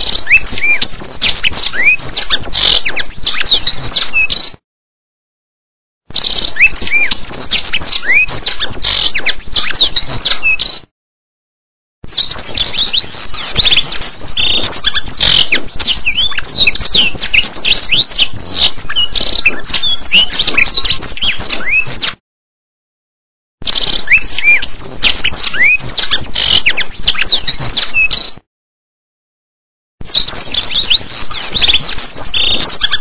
you Thank you.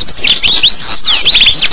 ハハハハ!